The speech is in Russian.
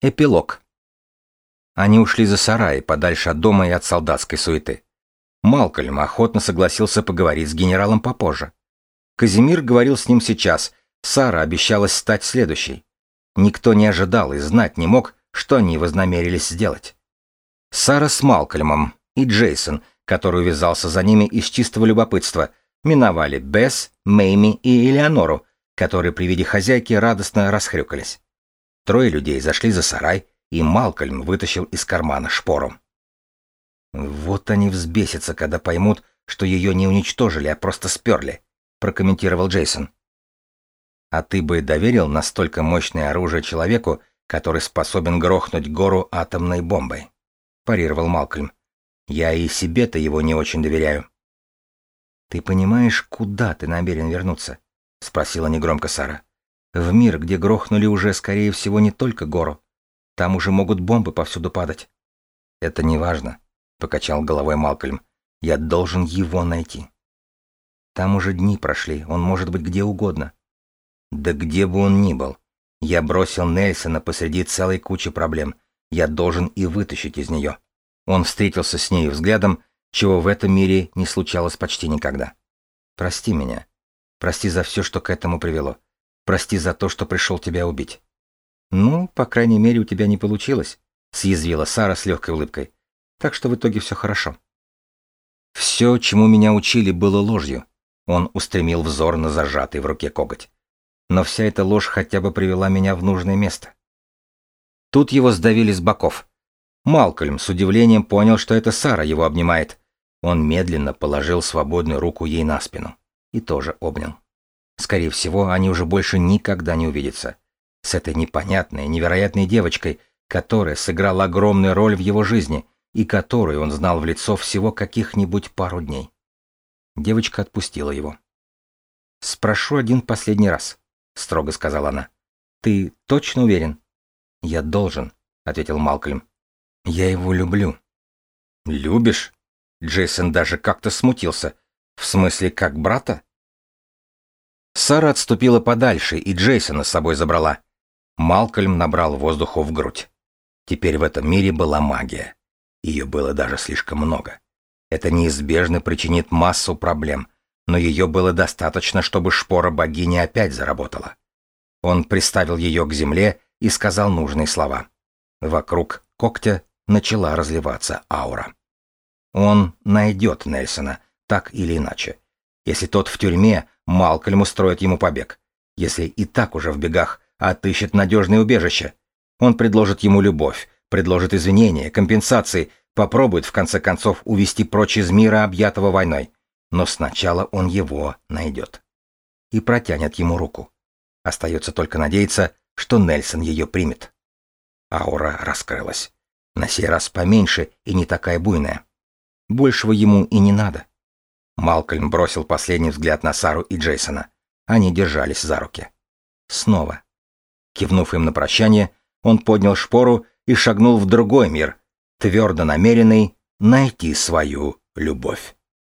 Эпилог. Они ушли за сарай, подальше от дома и от солдатской суеты. Малкольм охотно согласился поговорить с генералом попозже. Казимир говорил с ним сейчас, Сара обещалась стать следующей. Никто не ожидал и знать не мог, что они вознамерились сделать. Сара с Малкольмом и Джейсон, который увязался за ними из чистого любопытства, миновали Бесс, Мэйми и Элеонору, которые при виде хозяйки радостно расхрюкались. Трое людей зашли за сарай, и Малкольм вытащил из кармана шпору. «Вот они взбесятся, когда поймут, что ее не уничтожили, а просто сперли», — прокомментировал Джейсон. «А ты бы доверил настолько мощное оружие человеку, который способен грохнуть гору атомной бомбой?» — парировал Малкольм. «Я и себе-то его не очень доверяю». «Ты понимаешь, куда ты намерен вернуться?» — спросила негромко Сара. «В мир, где грохнули уже, скорее всего, не только гору. Там уже могут бомбы повсюду падать». «Это не важно», — покачал головой Малкольм. «Я должен его найти». «Там уже дни прошли, он может быть где угодно». «Да где бы он ни был. Я бросил Нельсона посреди целой кучи проблем. Я должен и вытащить из нее». Он встретился с ней взглядом, чего в этом мире не случалось почти никогда. «Прости меня. Прости за все, что к этому привело. Прости за то, что пришел тебя убить». «Ну, по крайней мере, у тебя не получилось», — съязвила Сара с легкой улыбкой. «Так что в итоге все хорошо». «Все, чему меня учили, было ложью», — он устремил взор на зажатый в руке коготь. «Но вся эта ложь хотя бы привела меня в нужное место». Тут его сдавили с боков. Малкольм с удивлением понял, что это Сара его обнимает. Он медленно положил свободную руку ей на спину и тоже обнял. Скорее всего, они уже больше никогда не увидятся. С этой непонятной, невероятной девочкой, которая сыграла огромную роль в его жизни и которую он знал в лицо всего каких-нибудь пару дней. Девочка отпустила его. «Спрошу один последний раз», — строго сказала она. «Ты точно уверен?» «Я должен», — ответил Малкольм. Я его люблю. Любишь? Джейсон даже как-то смутился. В смысле, как брата? Сара отступила подальше и Джейсона с собой забрала. Малкольм набрал воздуху в грудь. Теперь в этом мире была магия. Ее было даже слишком много. Это неизбежно причинит массу проблем, но ее было достаточно, чтобы шпора богини опять заработала. Он приставил ее к земле и сказал нужные слова. Вокруг когтя начала разливаться аура. Он найдет Нельсона, так или иначе. Если тот в тюрьме, Малкольм устроит ему побег. Если и так уже в бегах, отыщет надежное убежище. Он предложит ему любовь, предложит извинения, компенсации, попробует в конце концов увести прочь из мира, объятого войной. Но сначала он его найдет. И протянет ему руку. Остается только надеяться, что Нельсон ее примет. Аура раскрылась. На сей раз поменьше и не такая буйная. Большего ему и не надо. Малкольм бросил последний взгляд на Сару и Джейсона. Они держались за руки. Снова. Кивнув им на прощание, он поднял шпору и шагнул в другой мир, твердо намеренный найти свою любовь.